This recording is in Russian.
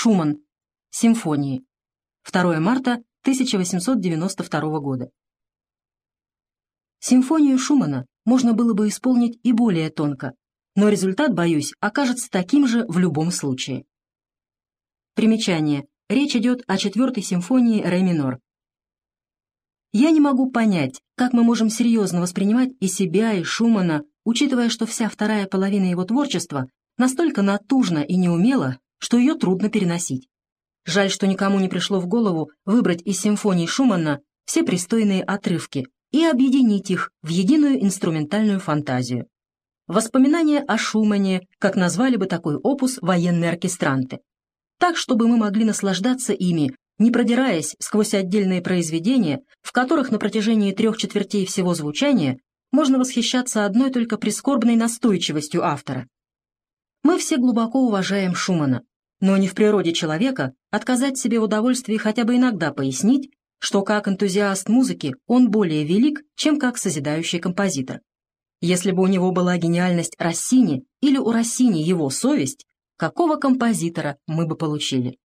Шуман. Симфонии. 2 марта 1892 года. Симфонию Шумана можно было бы исполнить и более тонко, но результат, боюсь, окажется таким же в любом случае. Примечание. Речь идет о четвертой симфонии ре минор. Я не могу понять, как мы можем серьезно воспринимать и себя, и Шумана, учитывая, что вся вторая половина его творчества настолько натужна и неумела, что ее трудно переносить. Жаль, что никому не пришло в голову выбрать из симфоний Шумана все пристойные отрывки и объединить их в единую инструментальную фантазию. Воспоминания о Шумане, как назвали бы такой опус военные оркестранты. Так, чтобы мы могли наслаждаться ими, не продираясь сквозь отдельные произведения, в которых на протяжении трех четвертей всего звучания можно восхищаться одной только прискорбной настойчивостью автора. Мы все глубоко уважаем Шумана, но не в природе человека отказать себе в удовольствии хотя бы иногда пояснить, что как энтузиаст музыки он более велик, чем как созидающий композитор. Если бы у него была гениальность Россини или у Россини его совесть, какого композитора мы бы получили?